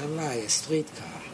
a lie, a streetcar.